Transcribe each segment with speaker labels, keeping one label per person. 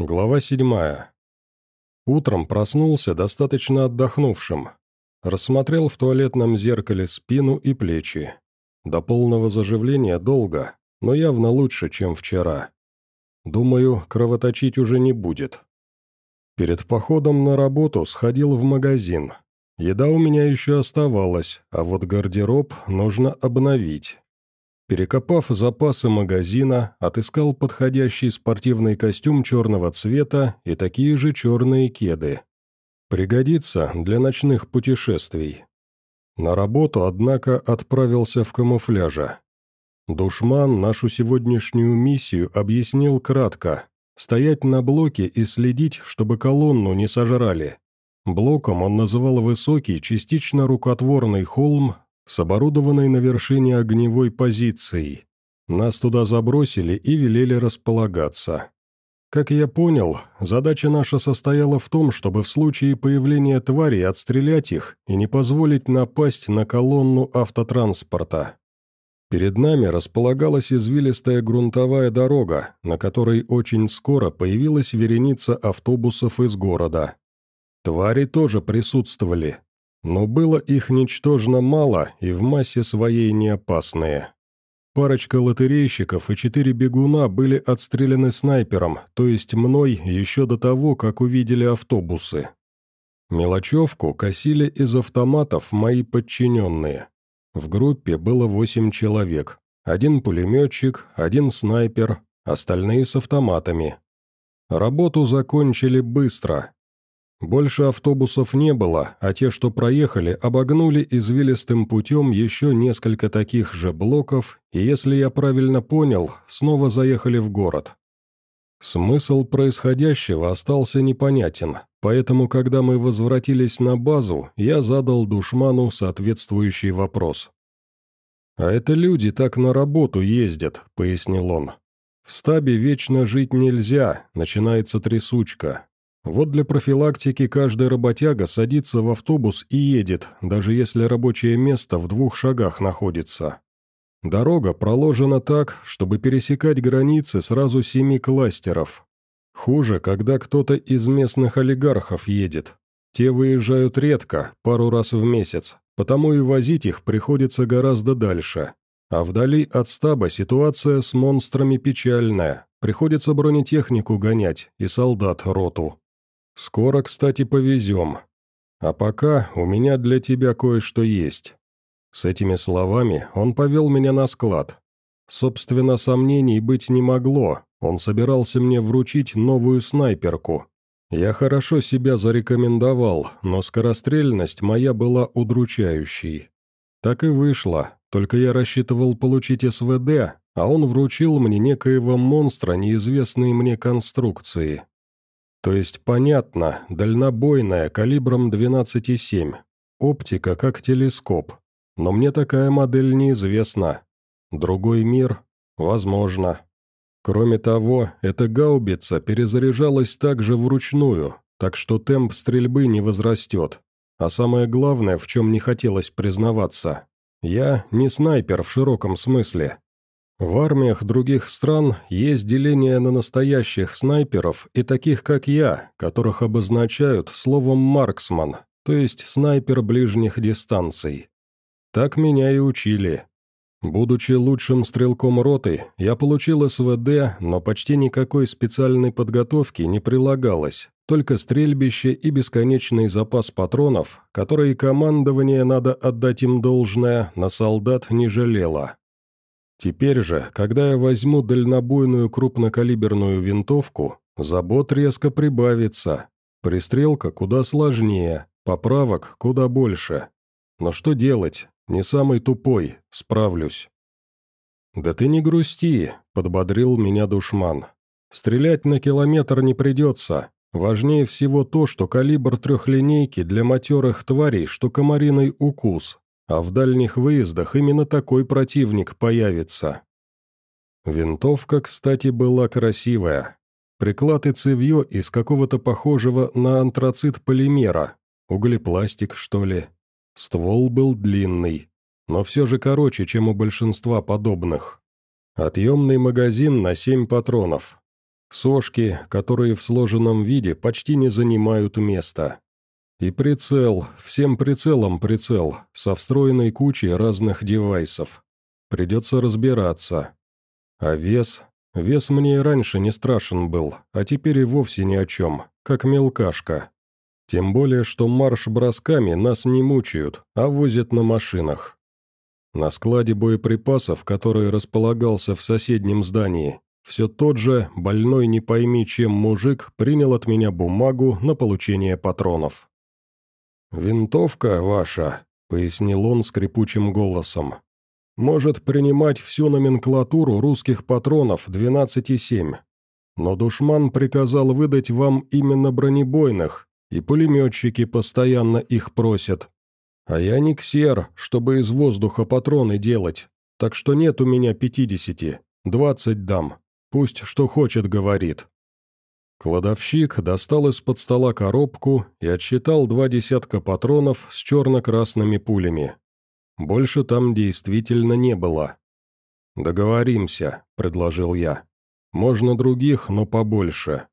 Speaker 1: Глава седьмая. Утром проснулся достаточно отдохнувшим. Рассмотрел в туалетном зеркале спину и плечи. До полного заживления долго, но явно лучше, чем вчера. Думаю, кровоточить уже не будет. Перед походом на работу сходил в магазин. Еда у меня еще оставалась, а вот гардероб нужно обновить. Перекопав запасы магазина, отыскал подходящий спортивный костюм черного цвета и такие же черные кеды. Пригодится для ночных путешествий. На работу, однако, отправился в камуфляже. Душман нашу сегодняшнюю миссию объяснил кратко. Стоять на блоке и следить, чтобы колонну не сожрали. Блоком он называл высокий, частично рукотворный холм с оборудованной на вершине огневой позицией. Нас туда забросили и велели располагаться. Как я понял, задача наша состояла в том, чтобы в случае появления тварей отстрелять их и не позволить напасть на колонну автотранспорта. Перед нами располагалась извилистая грунтовая дорога, на которой очень скоро появилась вереница автобусов из города. Твари тоже присутствовали, но было их ничтожно мало и в массе своей не опасные. Парочка лотерейщиков и четыре бегуна были отстреляны снайпером, то есть мной еще до того, как увидели автобусы. Мелочевку косили из автоматов мои подчиненные. В группе было восемь человек. Один пулеметчик, один снайпер, остальные с автоматами. Работу закончили быстро, больше автобусов не было, а те, что проехали, обогнули извилистым путем еще несколько таких же блоков, и, если я правильно понял, снова заехали в город. Смысл происходящего остался непонятен, поэтому, когда мы возвратились на базу, я задал душману соответствующий вопрос. «А это люди так на работу ездят», — пояснил он. «В стабе вечно жить нельзя, начинается трясучка, вот для профилактики каждый работяга садится в автобус и едет, даже если рабочее место в двух шагах находится. Дорога проложена так, чтобы пересекать границы сразу семи кластеров. Хуже, когда кто-то из местных олигархов едет. Те выезжают редко, пару раз в месяц, потому и возить их приходится гораздо дальше. А вдали от стаба ситуация с монстрами печальная, приходится бронетехнику гонять и солдат роту. Скоро, кстати, повезем. А пока у меня для тебя кое-что есть». С этими словами он повел меня на склад. Собственно, сомнений быть не могло, он собирался мне вручить новую снайперку. Я хорошо себя зарекомендовал, но скорострельность моя была удручающей. Так и вышло, только я рассчитывал получить СВД, а он вручил мне некоего монстра неизвестной мне конструкции. То есть, понятно, дальнобойная, калибром 12,7. Оптика как телескоп. Но мне такая модель неизвестна. Другой мир? Возможно. Кроме того, эта гаубица перезаряжалась также вручную, так что темп стрельбы не возрастет. А самое главное, в чем не хотелось признаваться, я не снайпер в широком смысле, в армиях других стран есть деление на настоящих снайперов и таких, как я, которых обозначают словом «марксман», то есть снайпер ближних дистанций. Так меня и учили. Будучи лучшим стрелком роты, я получил СВД, но почти никакой специальной подготовки не прилагалось, только стрельбище и бесконечный запас патронов, которые командование, надо отдать им должное, на солдат не жалело. Теперь же, когда я возьму дальнобойную крупнокалиберную винтовку, забот резко прибавится. Пристрелка куда сложнее, поправок куда больше. Но что делать? Не самый тупой, справлюсь. «Да ты не грусти», — подбодрил меня душман. «Стрелять на километр не придется. Важнее всего то, что калибр трехлинейки для матерых тварей, что комариный укус, а в дальних выездах именно такой противник появится. Винтовка, кстати, была красивая. Приклад и цевье из какого-то похожего на антрацит полимера, углепластик, что ли. Ствол был длинный, но все же короче, чем у большинства подобных. Отъемный магазин на 7 патронов. Сошки, которые в сложенном виде почти не занимают места. И прицел, всем прицелом прицел, со встроенной кучей разных девайсов. Придется разбираться. А вес? Вес мне и раньше не страшен был, а теперь и вовсе ни о чем, как мелкашка. Тем более, что марш-бросками нас не мучают, а возят на машинах. На складе боеприпасов, который располагался в соседнем здании, все тот же, больной не пойми чем мужик, принял от меня бумагу на получение патронов. «Винтовка ваша», — пояснил он скрипучим голосом, может принимать всю номенклатуру русских патронов 12,7. Но душман приказал выдать вам именно бронебойных, и пулеметчики постоянно их просят. А я не ксер, чтобы из воздуха патроны делать, так что нет у меня 50, 20 дам, пусть что хочет говорит». Кладовщик достал из-под стола коробку и отсчитал два десятка патронов с черно-красными пулями. Больше там действительно не было. «Договоримся», — предложил я. «Можно других, но побольше».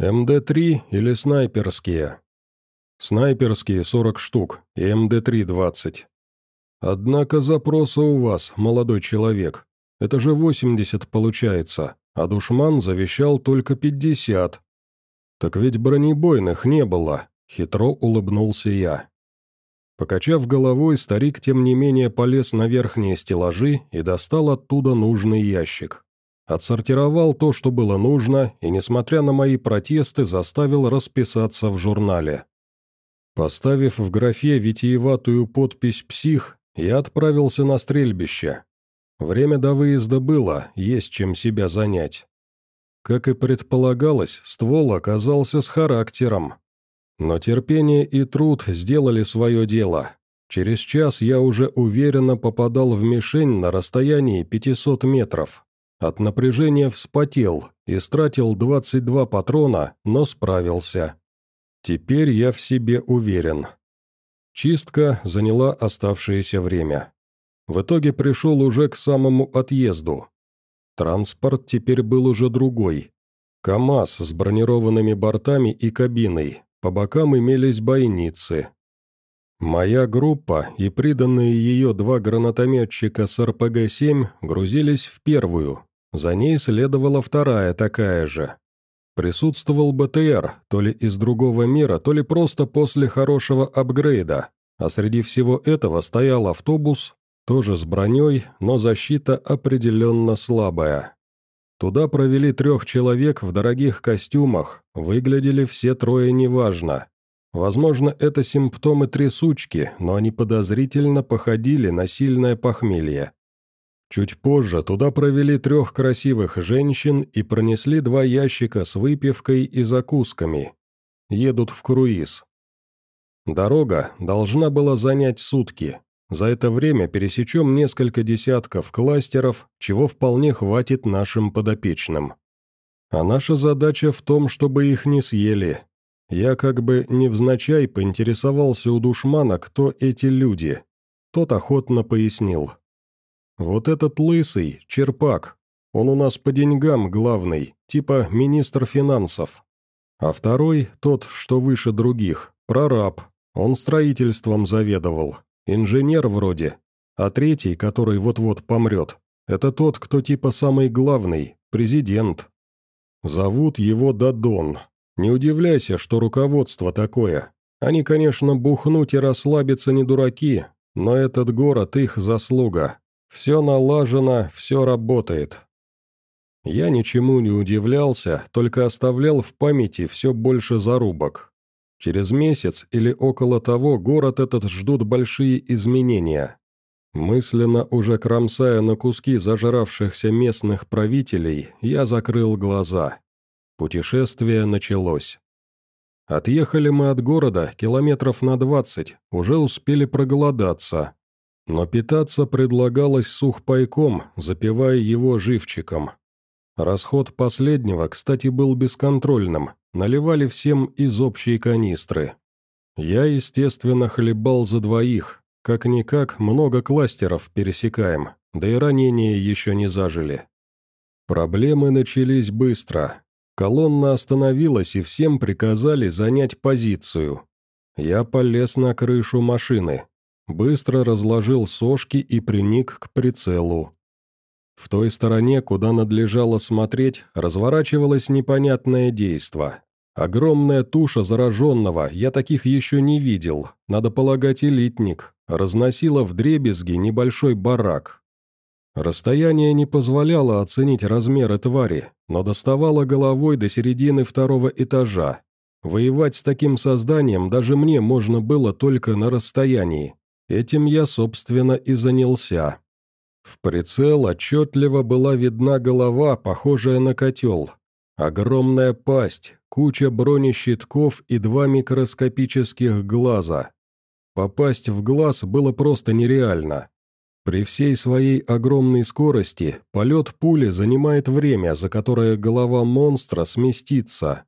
Speaker 1: «МД-3 или снайперские?» «Снайперские 40 штук и МД-3 20. Однако запроса у вас, молодой человек. Это же 80 получается, а душман завещал только 50. Так ведь бронебойных не было», — хитро улыбнулся я. Покачав головой, старик тем не менее полез на верхние стеллажи и достал оттуда нужный ящик. Отсортировал то, что было нужно, и, несмотря на мои протесты, заставил расписаться в журнале. Поставив в графе витиеватую подпись «Псих», я отправился на стрельбище. Время до выезда было, есть чем себя занять. Как и предполагалось, ствол оказался с характером. Но терпение и труд сделали свое дело. Через час я уже уверенно попадал в мишень на расстоянии 500 метров. От напряжения вспотел, и стратил 22 патрона, но справился. Теперь я в себе уверен. Чистка заняла оставшееся время. В итоге пришел уже к самому отъезду. Транспорт теперь был уже другой. КАМАЗ с бронированными бортами и кабиной, по бокам имелись бойницы. Моя группа и приданные ее два гранатометчика с РПГ-7 грузились в первую, за ней следовала вторая такая же. Присутствовал БТР, то ли из другого мира, то ли просто после хорошего апгрейда, а среди всего этого стоял автобус, тоже с броней, но защита определенно слабая. Туда провели трех человек в дорогих костюмах, выглядели все трое неважно. Возможно, это симптомы трясучки, но они подозрительно походили на сильное похмелье. Чуть позже туда провели трех красивых женщин и пронесли два ящика с выпивкой и закусками. Едут в круиз. Дорога должна была занять сутки, за это время пересечем несколько десятков кластеров, чего вполне хватит нашим подопечным. А наша задача в том, чтобы их не съели. Я как бы невзначай поинтересовался у душмана, кто эти люди. Тот охотно пояснил. «Вот этот лысый, Черпак, он у нас по деньгам главный, типа министр финансов. А второй, тот, что выше других, прораб, он строительством заведовал, Инженер вроде. А третий, который вот-вот помрет, это тот, кто типа самый главный, президент. Зовут его Дадон. Не удивляйся, что руководство такое. Они, конечно, бухнуть и расслабиться не дураки, но этот город их заслуга. Все налажено, все работает. Я ничему не удивлялся, только оставлял в памяти все больше зарубок. Через месяц или около того город этот ждут большие изменения. Мысленно уже кромсая на куски зажравшихся местных правителей, я закрыл глаза. Путешествие началось. Отъехали мы от города километров на двадцать, уже успели проголодаться. Но питаться предлагалось сухпайком, запивая его живчиком. Расход последнего, кстати, был бесконтрольным, наливали всем из общей канистры. Я, естественно, хлебал за двоих, как-никак много кластеров пересекаем, да и ранения еще не зажили. Проблемы начались быстро. Колонна остановилась, и всем приказали занять позицию. Я полез на крышу машины. Быстро разложил сошки и приник к прицелу. В той стороне, куда надлежало смотреть, разворачивалось непонятное действо. Огромная туша зараженного, я таких еще не видел, надо полагать элитник, разносила в дребезги небольшой барак. Расстояние не позволяло оценить размеры твари, но доставало головой до середины второго этажа. Воевать с таким созданием даже мне можно было только на расстоянии. Этим я, собственно, и занялся. В прицел отчетливо была видна голова, похожая на котел. Огромная пасть, куча бронещитков и два микроскопических глаза. Попасть в глаз было просто нереально. При всей своей огромной скорости полет пули занимает время, за которое голова монстра сместится.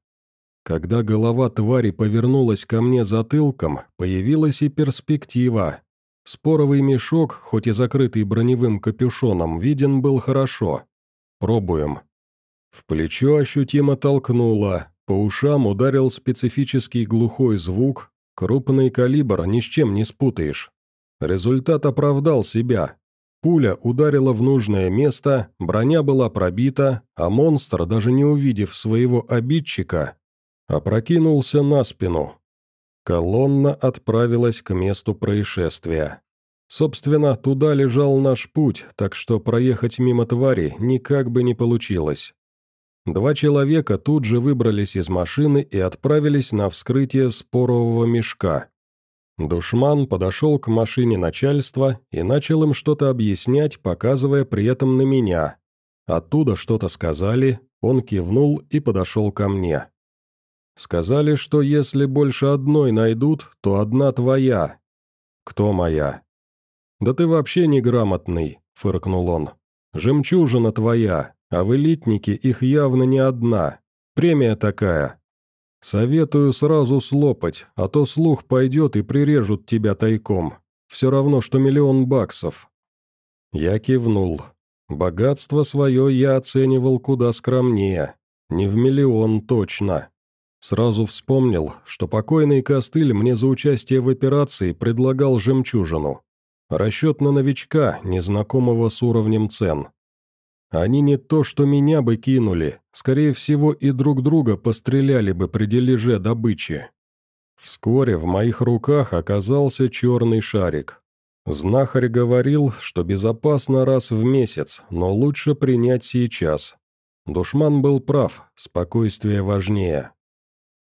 Speaker 1: Когда голова твари повернулась ко мне затылком, появилась и перспектива. Споровый мешок, хоть и закрытый броневым капюшоном, виден был хорошо. Пробуем. В плечо ощутимо толкнуло, по ушам ударил специфический глухой звук, крупный калибр ни с чем не спутаешь. Результат оправдал себя. Пуля ударила в нужное место, броня была пробита, а монстр, даже не увидев своего обидчика, опрокинулся на спину. Колонна отправилась к месту происшествия. Собственно, туда лежал наш путь, так что проехать мимо твари никак бы не получилось. Два человека тут же выбрались из машины и отправились на вскрытие спорового мешка. Душман подошел к машине начальства и начал им что-то объяснять, показывая при этом на меня. Оттуда что-то сказали, он кивнул и подошел ко мне. Сказали, что если больше одной найдут, то одна твоя. Кто моя? Да ты вообще неграмотный, фыркнул он. Жемчужина твоя, а в элитнике их явно не одна. Премия такая, «Советую сразу слопать, а то слух пойдет и прирежут тебя тайком. Все равно, что миллион баксов». Я кивнул. Богатство свое я оценивал куда скромнее. Не в миллион точно. Сразу вспомнил, что покойный Костыль мне за участие в операции предлагал жемчужину. Расчет на новичка, незнакомого с уровнем цен. Они не то что меня бы кинули, скорее всего и друг друга постреляли бы при дележе добычи. Вскоре в моих руках оказался черный шарик. Знахарь говорил, что безопасно раз в месяц, но лучше принять сейчас. Душман был прав, спокойствие важнее.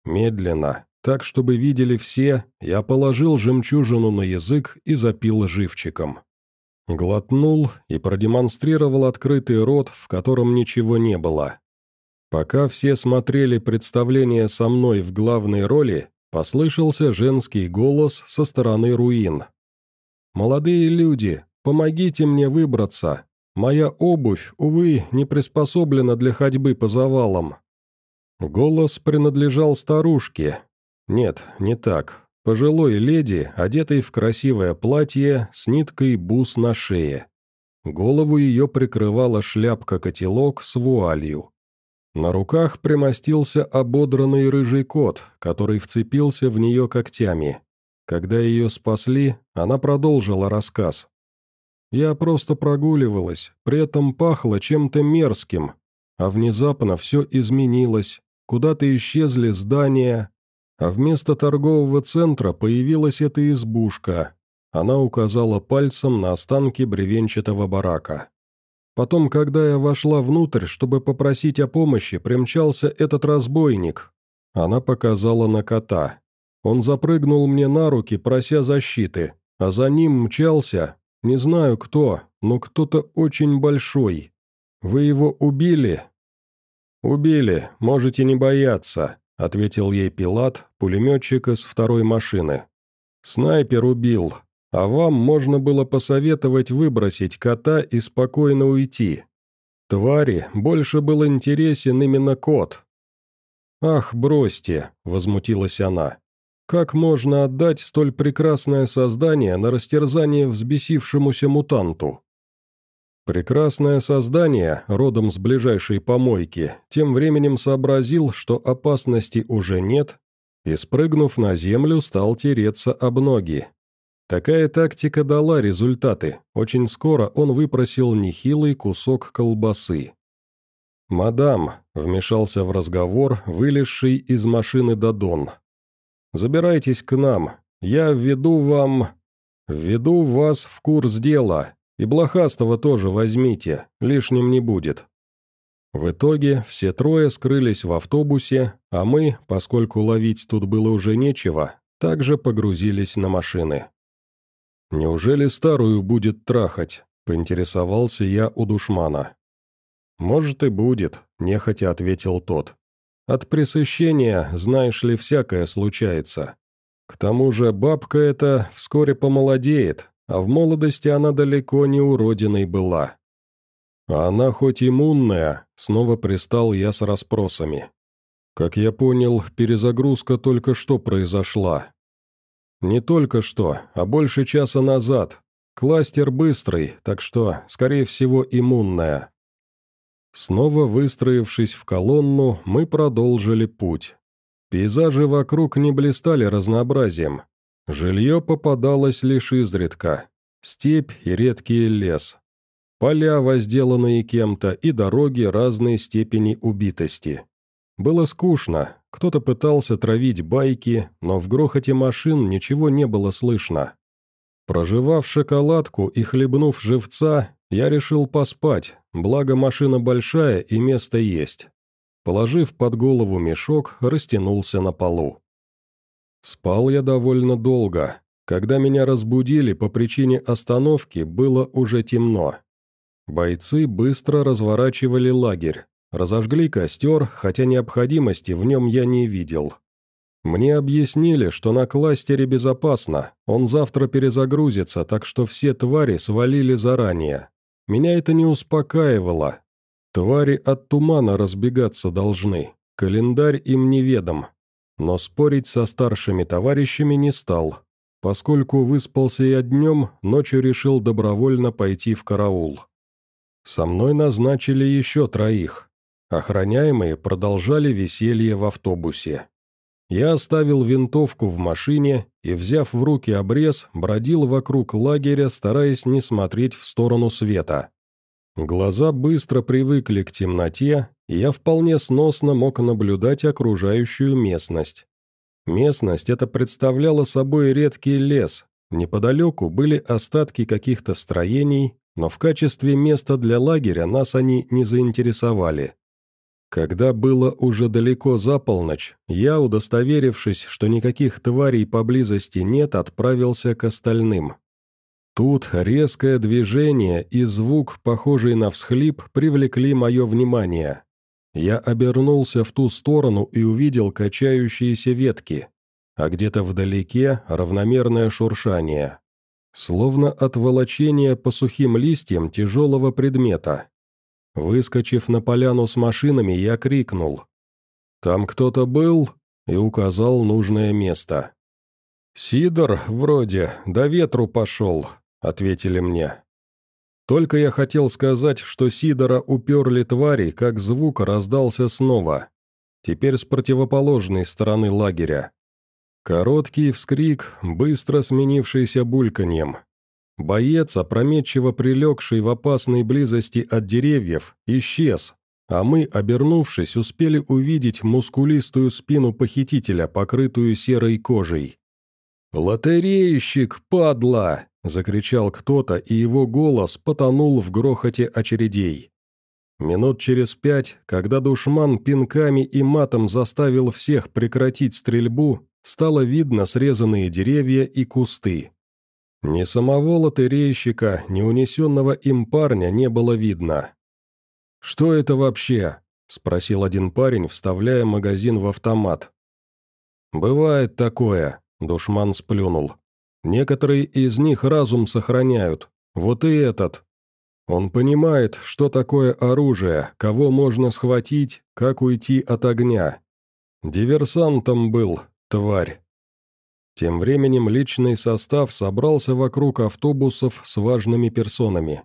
Speaker 1: Медленно, так чтобы видели все, я положил жемчужину на язык и запил живчиком. Глотнул и продемонстрировал открытый рот, в котором ничего не было. Пока все смотрели представление со мной в главной роли, послышался женский голос со стороны руин. «Молодые люди, помогите мне выбраться. Моя обувь, увы, не приспособлена для ходьбы по завалам». Голос принадлежал старушке. Нет, не так. Пожилой леди, одетой в красивое платье, с ниткой бус на шее. Голову ее прикрывала шляпка-котелок с вуалью. На руках примостился ободранный рыжий кот, который вцепился в нее когтями. Когда ее спасли, она продолжила рассказ. «Я просто прогуливалась, при этом пахло чем-то мерзким, а внезапно все изменилось, куда-то исчезли здания, а вместо торгового центра появилась эта избушка. Она указала пальцем на останки бревенчатого барака. Потом, когда я вошла внутрь, чтобы попросить о помощи, примчался этот разбойник. Она показала на кота. Он запрыгнул мне на руки, прося защиты, а за ним мчался, не знаю кто, но кто-то очень большой. Вы его убили?» «Убили, можете не бояться. — ответил ей Пилат, пулеметчик из второй машины. «Снайпер убил, а вам можно было посоветовать выбросить кота и спокойно уйти. Твари больше был интересен именно кот». «Ах, бросьте!» — возмутилась она. «Как можно отдать столь прекрасное создание на растерзание взбесившемуся мутанту?» Прекрасное создание, родом с ближайшей помойки, тем временем сообразил, что опасности уже нет, и, спрыгнув на землю, стал тереться об ноги. Такая тактика дала результаты, очень скоро он выпросил нехилый кусок колбасы. «Мадам», — вмешался в разговор, вылезший из машины Дадон, — «забирайтесь к нам, я введу вам... введу вас в курс дела, и блохастого тоже возьмите, лишним не будет». В итоге все трое скрылись в автобусе, а мы, поскольку ловить тут было уже нечего, также погрузились на машины. «Неужели старую будет трахать?» – поинтересовался я у душмана. «Может и будет», – нехотя ответил тот. «От пресыщения, знаешь ли, всякое случается. К тому же бабка эта вскоре помолодеет, а в молодости она далеко не уродиной была. А она хоть иммунная, снова пристал я с расспросами. Как я понял, перезагрузка только что произошла. Не только что, а больше часа назад. Кластер быстрый, так что, скорее всего, иммунная. Снова выстроившись в колонну, мы продолжили путь. Пейзажи вокруг не блистали разнообразием. Жилье попадалось лишь изредка. Степь и редкий лес. Поля, возделанные кем-то, и дороги разной степени убитости. Было скучно, кто-то пытался травить байки, но в грохоте машин ничего не было слышно. Проживав шоколадку и хлебнув живца, я решил поспать, благо машина большая и место есть. Положив под голову мешок, растянулся на полу. Спал я довольно долго. Когда меня разбудили по причине остановки, было уже темно. Бойцы быстро разворачивали лагерь, разожгли костер, хотя необходимости в нем я не видел. Мне объяснили, что на кластере безопасно, он завтра перезагрузится, так что все твари свалили заранее. Меня это не успокаивало. Твари от тумана разбегаться должны, календарь им неведом. Но спорить со старшими товарищами не стал. Поскольку выспался я днем, ночью решил добровольно пойти в караул. Со мной назначили еще троих. Охраняемые продолжали веселье в автобусе. Я оставил винтовку в машине и, взяв в руки обрез, бродил вокруг лагеря, стараясь не смотреть в сторону света. Глаза быстро привыкли к темноте, и я вполне сносно мог наблюдать окружающую местность. Местность это представляла собой редкий лес, неподалеку были остатки каких-то строений, но в качестве места для лагеря нас они не заинтересовали. Когда было уже далеко за полночь, я, удостоверившись, что никаких тварей поблизости нет, отправился к остальным. Тут резкое движение и звук, похожий на всхлип, привлекли мое внимание. Я обернулся в ту сторону и увидел качающиеся ветки, а где-то вдалеке равномерное шуршание. Словно от волочения по сухим листьям тяжелого предмета. Выскочив на поляну с машинами, я крикнул. «Там кто-то был?» и указал нужное место. «Сидор, вроде, до ветру пошел», — ответили мне. Только я хотел сказать, что Сидора уперли твари, как звук раздался снова. Теперь с противоположной стороны лагеря. Короткий вскрик, быстро сменившийся бульканьем. Боец, опрометчиво прилегший в опасной близости от деревьев, исчез, а мы, обернувшись, успели увидеть мускулистую спину похитителя, покрытую серой кожей. «Лотерейщик, падла!» — закричал кто-то, и его голос потонул в грохоте очередей. Минут через пять, когда душман пинками и матом заставил всех прекратить стрельбу, Стало видно срезанные деревья и кусты. Ни самого лотерейщика, ни унесенного им парня не было видно. «Что это вообще?» – спросил один парень, вставляя магазин в автомат. «Бывает такое», – душман сплюнул. «Некоторые из них разум сохраняют. Вот и этот. Он понимает, что такое оружие, кого можно схватить, как уйти от огня. Диверсантом был, тварь. Тем временем личный состав собрался вокруг автобусов с важными персонами.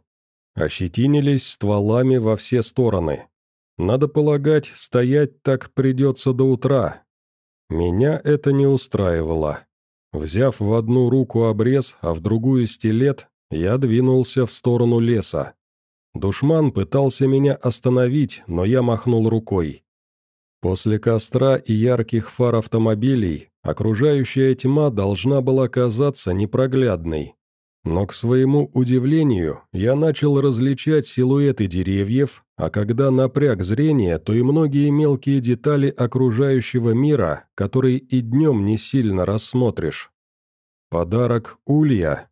Speaker 1: ощетинились стволами во все стороны. Надо полагать, стоять так придется до утра. Меня это не устраивало. Взяв в одну руку обрез, а в другую стилет, я двинулся в сторону леса. Душман пытался меня остановить, но я махнул рукой. После костра и ярких фар автомобилей окружающая тьма должна была казаться непроглядной. Но, к своему удивлению, я начал различать силуэты деревьев, а когда напряг зрение, то и многие мелкие детали окружающего мира, которые и днем не сильно рассмотришь. Подарок Улья.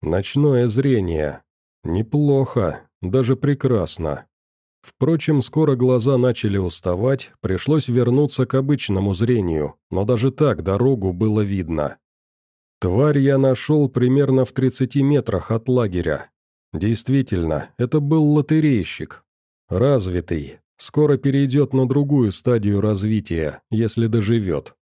Speaker 1: Ночное зрение. Неплохо, даже прекрасно. Впрочем, скоро глаза начали уставать, пришлось вернуться к обычному зрению, но даже так дорогу было видно. Тварь я нашел примерно в 30 метрах от лагеря. Действительно, это был лотерейщик. Развитый, скоро перейдет на другую стадию развития, если доживет.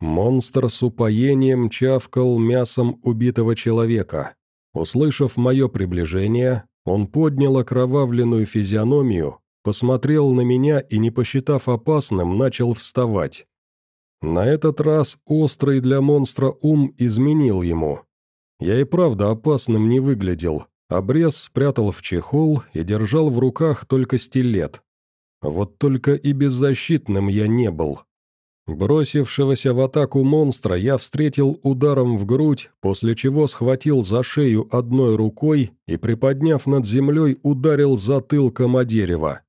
Speaker 1: Монстр с упоением чавкал мясом убитого человека. Услышав мое приближение, он поднял окровавленную физиономию, посмотрел на меня и, не посчитав опасным, начал вставать. На этот раз острый для монстра ум изменил ему. Я и правда опасным не выглядел. Обрез спрятал в чехол и держал в руках только стилет. Вот только и беззащитным я не был. Бросившегося в атаку монстра я встретил ударом в грудь, после чего схватил за шею одной рукой и, приподняв над землей, ударил затылком о дерево.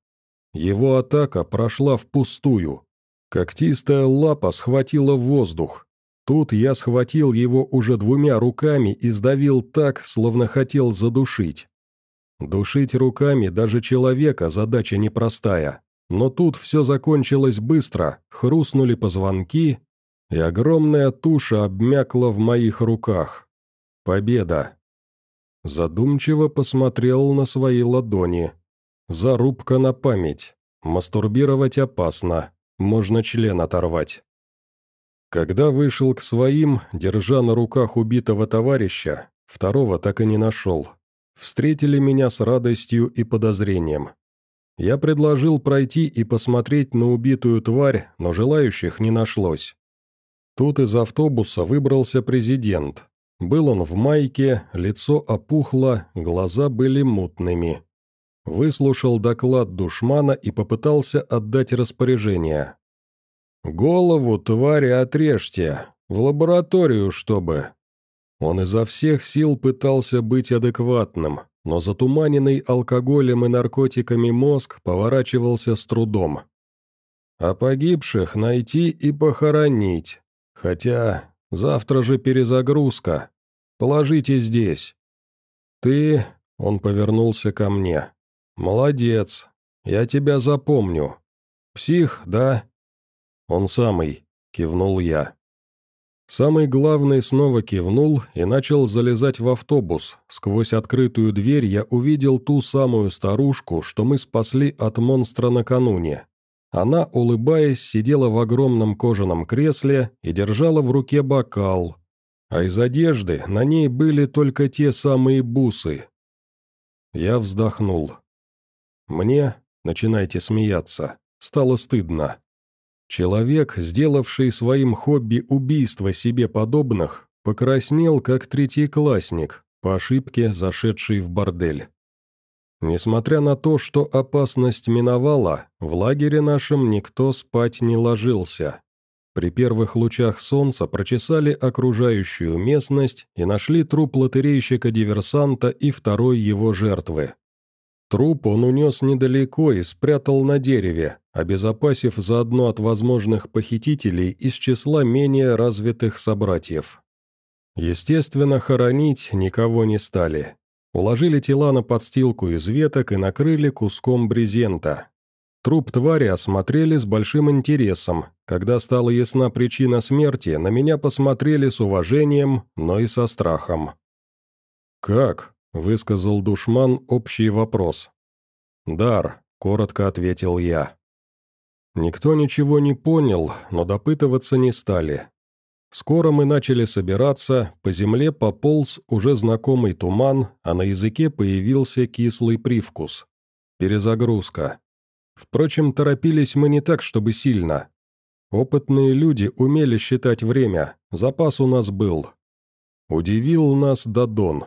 Speaker 1: Его атака прошла впустую. Когтистая лапа схватила воздух. Тут я схватил его уже двумя руками и сдавил так, словно хотел задушить. Душить руками даже человека задача непростая. Но тут все закончилось быстро, хрустнули позвонки, и огромная туша обмякла в моих руках. Победа. Задумчиво посмотрел на свои ладони. Зарубка на память. Мастурбировать опасно. Можно член оторвать. Когда вышел к своим, держа на руках убитого товарища, второго так и не нашел. Встретили меня с радостью и подозрением. Я предложил пройти и посмотреть на убитую тварь, но желающих не нашлось. Тут из автобуса выбрался президент. Был он в майке, лицо опухло, глаза были мутными выслушал доклад душмана и попытался отдать распоряжение. «Голову, твари, отрежьте! В лабораторию, чтобы!» Он изо всех сил пытался быть адекватным, но затуманенный алкоголем и наркотиками мозг поворачивался с трудом. «А погибших найти и похоронить. Хотя завтра же перезагрузка. Положите здесь». «Ты...» — он повернулся ко мне. «Молодец. Я тебя запомню. Псих, да?» «Он самый», — кивнул я. Самый главный снова кивнул и начал залезать в автобус. Сквозь открытую дверь я увидел ту самую старушку, что мы спасли от монстра накануне. Она, улыбаясь, сидела в огромном кожаном кресле и держала в руке бокал. А из одежды на ней были только те самые бусы. Я вздохнул. Мне, начинайте смеяться, стало стыдно. Человек, сделавший своим хобби убийство себе подобных, покраснел как третьеклассник, по ошибке зашедший в бордель. Несмотря на то, что опасность миновала, в лагере нашем никто спать не ложился. При первых лучах солнца прочесали окружающую местность и нашли труп лотерейщика-диверсанта и второй его жертвы. Труп он унес недалеко и спрятал на дереве, обезопасив заодно от возможных похитителей из числа менее развитых собратьев. Естественно, хоронить никого не стали. Уложили тела на подстилку из веток и накрыли куском брезента. Труп твари осмотрели с большим интересом. Когда стала ясна причина смерти, на меня посмотрели с уважением, но и со страхом. «Как?» — высказал душман общий вопрос. «Дар», — коротко ответил я. Никто ничего не понял, но допытываться не стали. Скоро мы начали собираться, по земле пополз уже знакомый туман, а на языке появился кислый привкус. Перезагрузка. Впрочем, торопились мы не так, чтобы сильно. Опытные люди умели считать время, запас у нас был. Удивил нас Дадон.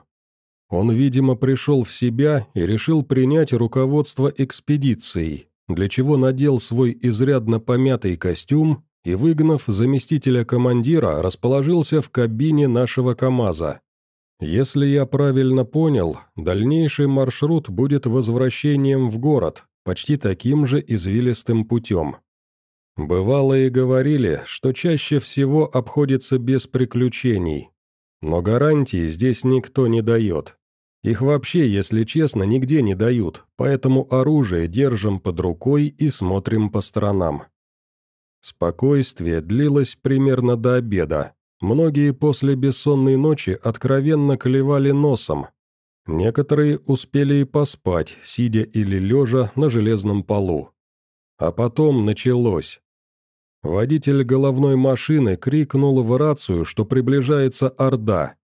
Speaker 1: Он, видимо, пришел в себя и решил принять руководство экспедицией, для чего надел свой изрядно помятый костюм и, выгнав заместителя командира, расположился в кабине нашего КАМАЗа. Если я правильно понял, дальнейший маршрут будет возвращением в город, почти таким же извилистым путем. Бывало и говорили, что чаще всего обходится без приключений. Но гарантии здесь никто не дает. Их вообще, если честно, нигде не дают, поэтому оружие держим под рукой и смотрим по сторонам. Спокойствие длилось примерно до обеда. Многие после бессонной ночи откровенно клевали носом. Некоторые успели и поспать, сидя или лежа на железном полу. А потом началось. Водитель головной машины крикнул в рацию, что приближается Орда,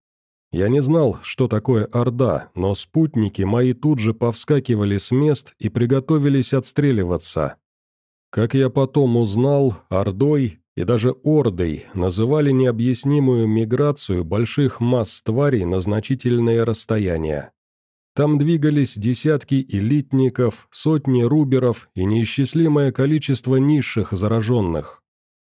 Speaker 1: я не знал, что такое Орда, но спутники мои тут же повскакивали с мест и приготовились отстреливаться. Как я потом узнал, Ордой и даже Ордой называли необъяснимую миграцию больших масс тварей на значительные расстояния. Там двигались десятки элитников, сотни руберов и неисчислимое количество низших зараженных.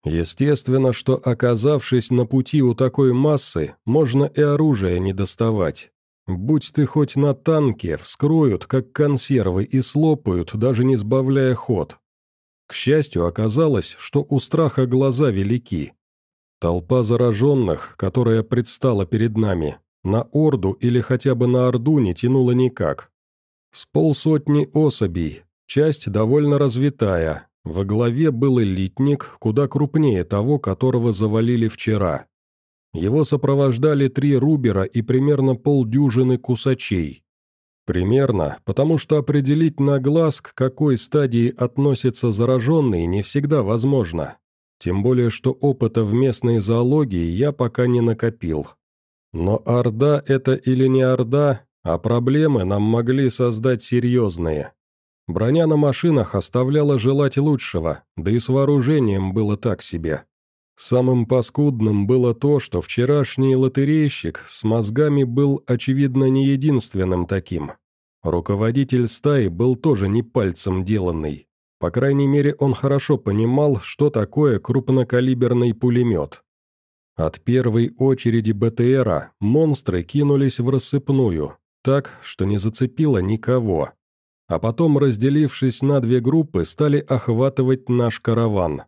Speaker 1: Естественно, что оказавшись на пути у такой массы, можно и оружие не доставать. Будь ты хоть на танке, вскроют, как консервы, и слопают, даже не сбавляя ход. К счастью, оказалось, что у страха глаза велики. Толпа зараженных, которая предстала перед нами, на Орду или хотя бы на Орду не тянула никак. С полсотни особей, часть довольно развитая, во главе был элитник, куда крупнее того, которого завалили вчера. Его сопровождали три рубера и примерно полдюжины кусачей. Примерно, потому что определить на глаз, к какой стадии относится зараженный, не всегда возможно. Тем более, что опыта в местной зоологии я пока не накопил. Но Орда это или не Орда, а проблемы нам могли создать серьезные. Броня на машинах оставляла желать лучшего, да и с вооружением было так себе. Самым паскудным было то, что вчерашний лотерейщик с мозгами был, очевидно, не единственным таким. Руководитель стаи был тоже не пальцем деланный. По крайней мере, он хорошо понимал, что такое крупнокалиберный пулемет. От первой очереди БТРа монстры кинулись в рассыпную, так, что не зацепило никого а потом, разделившись на две группы, стали охватывать наш караван.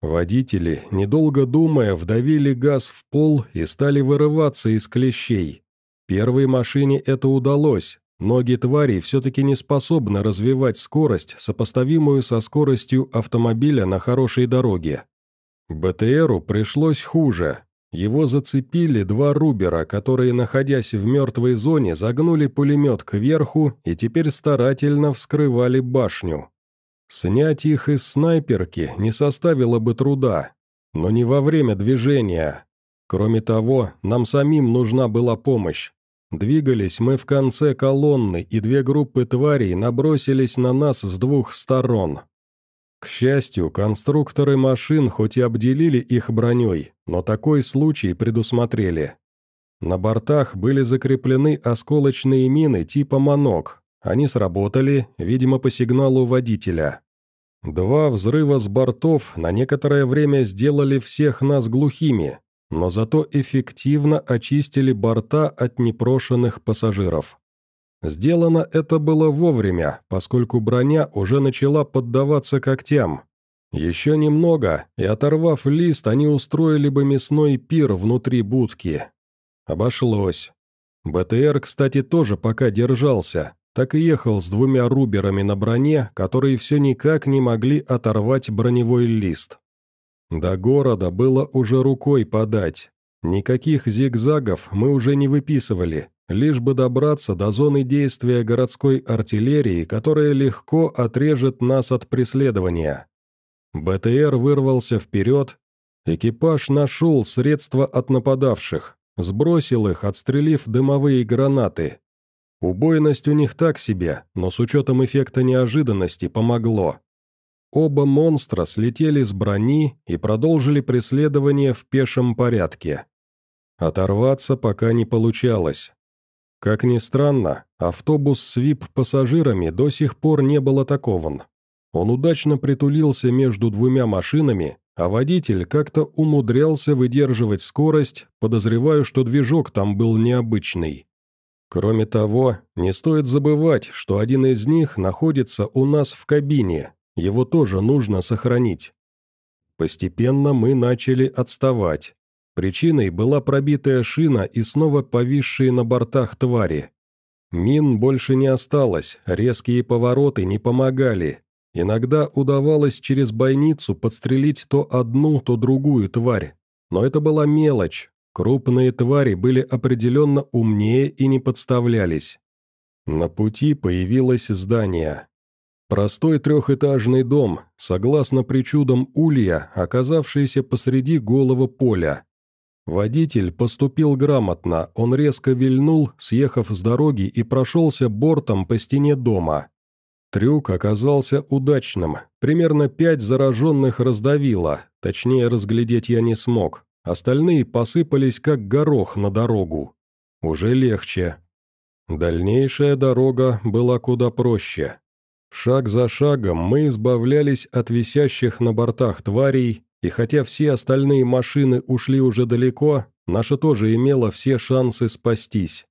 Speaker 1: Водители, недолго думая, вдавили газ в пол и стали вырываться из клещей. Первой машине это удалось, ноги тварей все-таки не способны развивать скорость, сопоставимую со скоростью автомобиля на хорошей дороге. БТРу пришлось хуже, его зацепили два рубера, которые, находясь в мертвой зоне, загнули пулемет кверху и теперь старательно вскрывали башню. Снять их из снайперки не составило бы труда, но не во время движения. Кроме того, нам самим нужна была помощь. Двигались мы в конце колонны, и две группы тварей набросились на нас с двух сторон. К счастью, конструкторы машин хоть и обделили их броней, но такой случай предусмотрели. На бортах были закреплены осколочные мины типа «Монок». Они сработали, видимо, по сигналу водителя. Два взрыва с бортов на некоторое время сделали всех нас глухими, но зато эффективно очистили борта от непрошенных пассажиров. Сделано это было вовремя, поскольку броня уже начала поддаваться когтям. Еще немного, и оторвав лист, они устроили бы мясной пир внутри будки. Обошлось. БТР, кстати, тоже пока держался, так и ехал с двумя руберами на броне, которые все никак не могли оторвать броневой лист. До города было уже рукой подать. Никаких зигзагов мы уже не выписывали, лишь бы добраться до зоны действия городской артиллерии, которая легко отрежет нас от преследования. БТР вырвался вперед, Экипаж нашел средства от нападавших, сбросил их, отстрелив дымовые гранаты. Убойность у них так себе, но с учетом эффекта неожиданности помогло. Оба монстра слетели с брони и продолжили преследование в пешем порядке. Оторваться пока не получалось. Как ни странно, автобус с ВИП-пассажирами до сих пор не был атакован. Он удачно притулился между двумя машинами, а водитель как-то умудрялся выдерживать скорость, подозреваю, что движок там был необычный. Кроме того, не стоит забывать, что один из них находится у нас в кабине, его тоже нужно сохранить. Постепенно мы начали отставать. Причиной была пробитая шина и снова повисшие на бортах твари. Мин больше не осталось, резкие повороты не помогали. Иногда удавалось через бойницу подстрелить то одну, то другую тварь. Но это была мелочь. Крупные твари были определенно умнее и не подставлялись. На пути появилось здание. Простой трехэтажный дом, согласно причудам улья, оказавшийся посреди голого поля. Водитель поступил грамотно, он резко вильнул, съехав с дороги и прошелся бортом по стене дома. Трюк оказался удачным, примерно пять зараженных раздавило, точнее разглядеть я не смог, остальные посыпались как горох на дорогу. Уже легче. Дальнейшая дорога была куда проще. Шаг за шагом мы избавлялись от висящих на бортах тварей, и хотя все остальные машины ушли уже далеко, наша тоже имела все шансы спастись.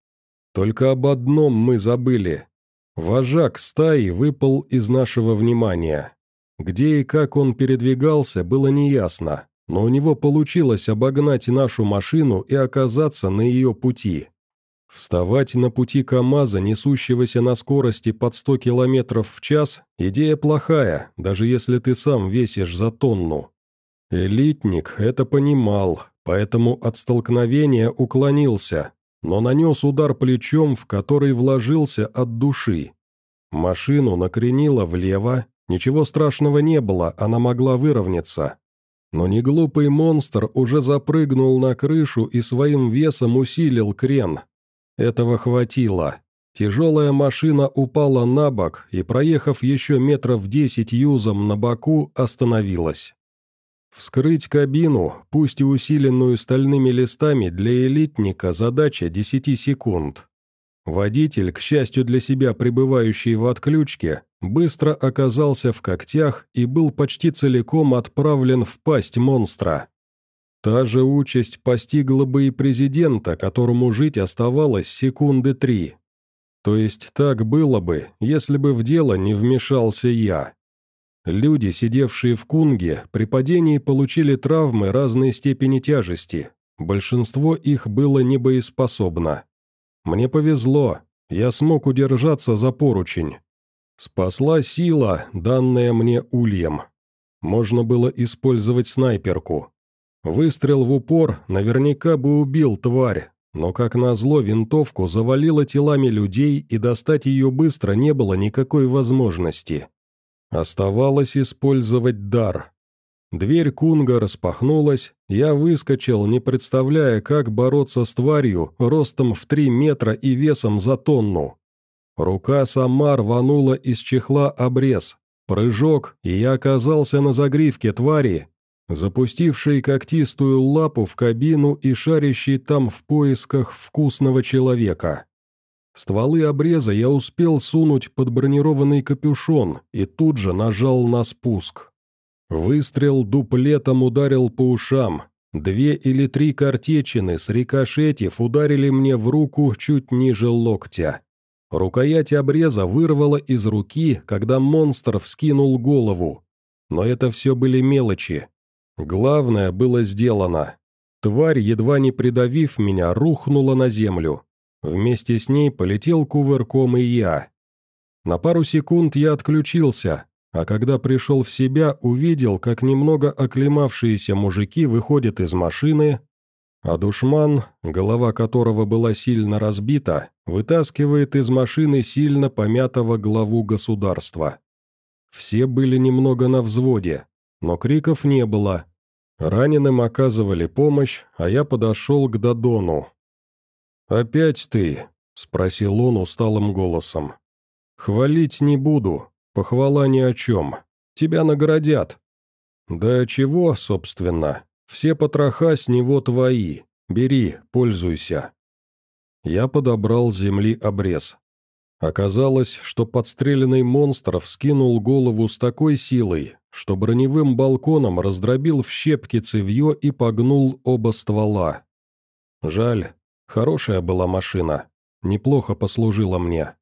Speaker 1: Только об одном мы забыли. Вожак стаи выпал из нашего внимания. Где и как он передвигался, было неясно, но у него получилось обогнать нашу машину и оказаться на ее пути. Вставать на пути КамАЗа, несущегося на скорости под 100 км в час, идея плохая, даже если ты сам весишь за тонну. Элитник это понимал, поэтому от столкновения уклонился, но нанес удар плечом, в который вложился от души. Машину накренило влево, ничего страшного не было, она могла выровняться. Но неглупый монстр уже запрыгнул на крышу и своим весом усилил крен. Этого хватило. Тяжелая машина упала на бок и, проехав еще метров десять юзом на боку, остановилась. Вскрыть кабину, пусть и усиленную стальными листами, для элитника задача 10 секунд. Водитель, к счастью для себя пребывающий в отключке, быстро оказался в когтях и был почти целиком отправлен в пасть монстра. Та же участь постигла бы и президента, которому жить оставалось секунды три. То есть так было бы, если бы в дело не вмешался я. Люди, сидевшие в Кунге, при падении получили травмы разной степени тяжести. Большинство их было небоеспособно. Мне повезло, я смог удержаться за поручень. Спасла сила, данная мне ульем. Можно было использовать снайперку. Выстрел в упор наверняка бы убил тварь, но, как назло, винтовку завалило телами людей, и достать ее быстро не было никакой возможности. Оставалось использовать дар. Дверь Кунга распахнулась, я выскочил, не представляя, как бороться с тварью, ростом в три метра и весом за тонну. Рука сама рванула из чехла обрез. Прыжок, и я оказался на загривке твари, запустившей когтистую лапу в кабину и шарящей там в поисках вкусного человека. Стволы обреза я успел сунуть под бронированный капюшон и тут же нажал на спуск. Выстрел дуплетом ударил по ушам. Две или три картечины с рикошетив ударили мне в руку чуть ниже локтя. Рукоять обреза вырвала из руки, когда монстр вскинул голову. Но это все были мелочи. Главное было сделано. Тварь, едва не придавив меня, рухнула на землю. Вместе с ней полетел кувырком и я. На пару секунд я отключился, а когда пришел в себя, увидел, как немного оклемавшиеся мужики выходят из машины, а душман, голова которого была сильно разбита, вытаскивает из машины сильно помятого главу государства. Все были немного на взводе, но криков не было. Раненым оказывали помощь, а я подошел к Дадону. «Опять ты?» — спросил он усталым голосом. «Хвалить не буду, похвала ни о чем. Тебя наградят». «Да чего, собственно? Все потроха с него твои. Бери, пользуйся». Я подобрал земли обрез. Оказалось, что подстреленный монстр вскинул голову с такой силой, что броневым балконом раздробил в щепки цевье и погнул оба ствола. Жаль, хорошая была машина, неплохо послужила мне.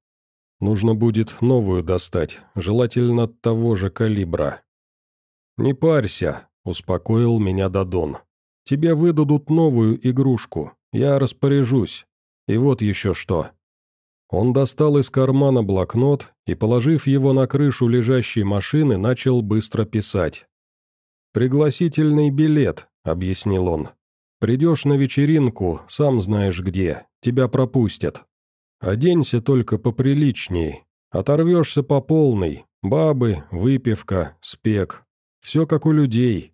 Speaker 1: Нужно будет новую достать, желательно того же калибра. «Не парься», — успокоил меня Дадон. «Тебе выдадут новую игрушку, я распоряжусь. И вот еще что». Он достал из кармана блокнот и, положив его на крышу лежащей машины, начал быстро писать. «Пригласительный билет», — объяснил он. «Придешь на вечеринку, сам знаешь где, тебя пропустят. Оденься только поприличней, оторвешься по полной, бабы, выпивка, спек. Все как у людей.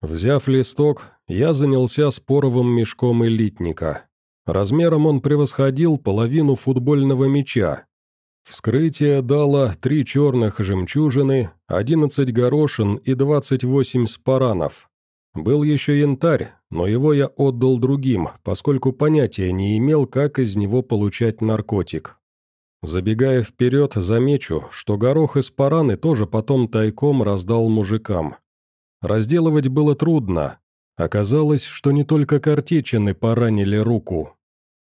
Speaker 1: Взяв листок, я занялся споровым мешком элитника. Размером он превосходил половину футбольного мяча. Вскрытие дало три черных жемчужины, одиннадцать горошин и двадцать восемь спаранов. Был еще янтарь, но его я отдал другим, поскольку понятия не имел, как из него получать наркотик. Забегая вперед, замечу, что горох из параны тоже потом тайком раздал мужикам. Разделывать было трудно. Оказалось, что не только картечины поранили руку.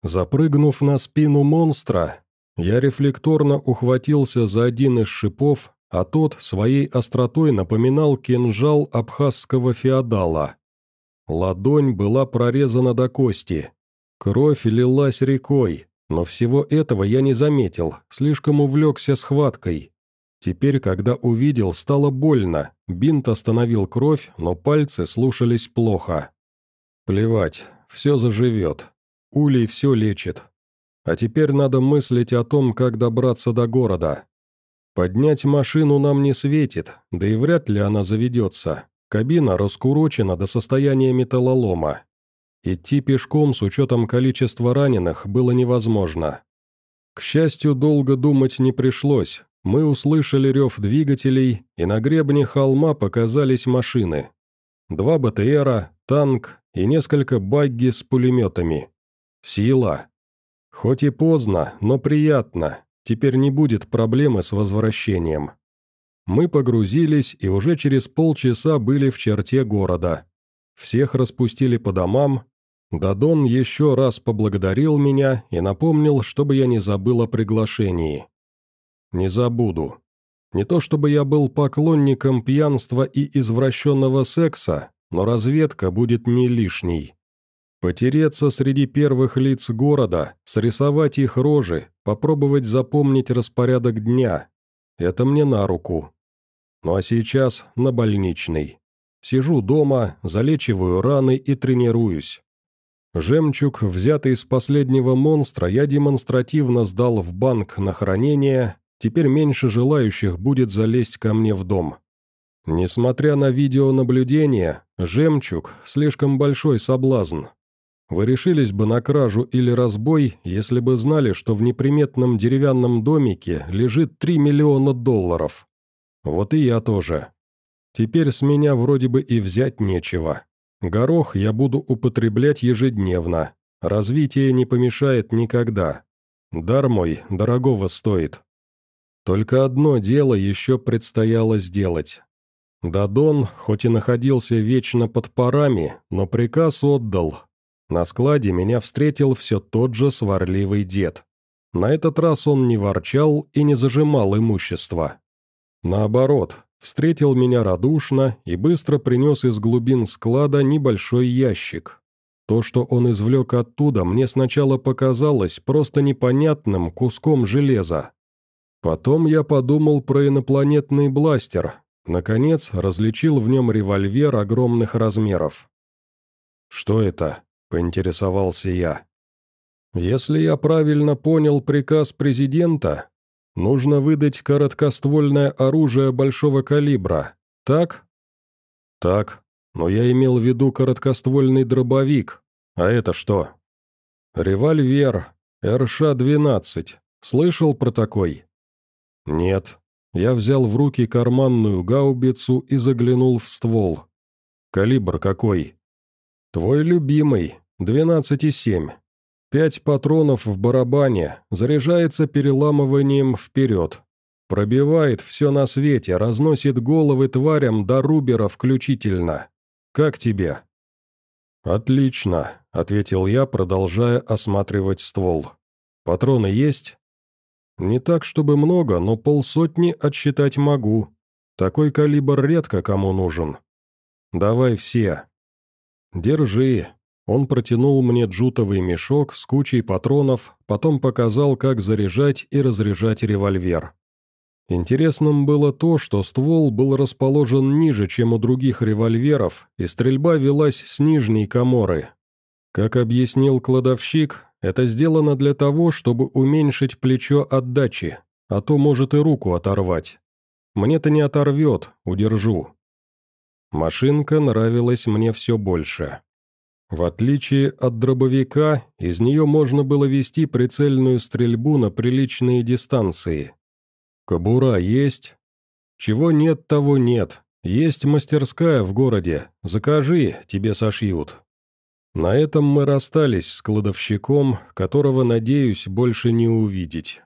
Speaker 1: Запрыгнув на спину монстра, я рефлекторно ухватился за один из шипов а тот своей остротой напоминал кинжал абхазского феодала. Ладонь была прорезана до кости. Кровь лилась рекой, но всего этого я не заметил, слишком увлекся схваткой. Теперь, когда увидел, стало больно, бинт остановил кровь, но пальцы слушались плохо. Плевать, все заживет. Улей все лечит. А теперь надо мыслить о том, как добраться до города. Поднять машину нам не светит, да и вряд ли она заведется. Кабина раскурочена до состояния металлолома. Идти пешком с учетом количества раненых было невозможно. К счастью, долго думать не пришлось. Мы услышали рев двигателей, и на гребне холма показались машины. Два БТРа, танк и несколько багги с пулеметами. Сила. Хоть и поздно, но приятно. Теперь не будет проблемы с возвращением. Мы погрузились и уже через полчаса были в черте города. Всех распустили по домам. Дадон еще раз поблагодарил меня и напомнил, чтобы я не забыл о приглашении. Не забуду. Не то чтобы я был поклонником пьянства и извращенного секса, но разведка будет не лишней. Потереться среди первых лиц города, срисовать их рожи, попробовать запомнить распорядок дня. Это мне на руку. Ну а сейчас на больничный. Сижу дома, залечиваю раны и тренируюсь. Жемчуг, взятый из последнего монстра, я демонстративно сдал в банк на хранение, теперь меньше желающих будет залезть ко мне в дом. Несмотря на видеонаблюдение, жемчуг – слишком большой соблазн. Вы решились бы на кражу или разбой, если бы знали, что в неприметном деревянном домике лежит 3 миллиона долларов. Вот и я тоже. Теперь с меня вроде бы и взять нечего. Горох я буду употреблять ежедневно. Развитие не помешает никогда. Дар мой дорогого стоит. Только одно дело еще предстояло сделать. Дадон, хоть и находился вечно под парами, но приказ отдал, на складе меня встретил все тот же сварливый дед. На этот раз он не ворчал и не зажимал имущество. Наоборот, встретил меня радушно и быстро принес из глубин склада небольшой ящик. То, что он извлек оттуда, мне сначала показалось просто непонятным куском железа. Потом я подумал про инопланетный бластер. Наконец, различил в нем револьвер огромных размеров. «Что это?» Поинтересовался я. «Если я правильно понял приказ президента, нужно выдать короткоствольное оружие большого калибра, так?» «Так», но я имел в виду короткоствольный дробовик. А это что?» «Револьвер. РШ-12. Слышал про такой?» «Нет». Я взял в руки карманную гаубицу и заглянул в ствол. «Калибр какой?» «Твой любимый. 12,7. Пять патронов в барабане, заряжается переламыванием вперед. Пробивает все на свете, разносит головы тварям до рубера включительно. Как тебе?» «Отлично», — ответил я, продолжая осматривать ствол. «Патроны есть?» «Не так, чтобы много, но полсотни отсчитать могу. Такой калибр редко кому нужен. Давай все». «Держи». Он протянул мне джутовый мешок с кучей патронов, потом показал, как заряжать и разряжать револьвер. Интересным было то, что ствол был расположен ниже, чем у других револьверов, и стрельба велась с нижней коморы. Как объяснил кладовщик, это сделано для того, чтобы уменьшить плечо отдачи, а то может и руку оторвать. Мне-то не оторвет, удержу. Машинка нравилась мне все больше. В отличие от дробовика, из нее можно было вести прицельную стрельбу на приличные дистанции – «Кобура есть?» «Чего нет, того нет. Есть мастерская в городе. Закажи, тебе сошьют». На этом мы расстались с кладовщиком, которого, надеюсь, больше не увидеть.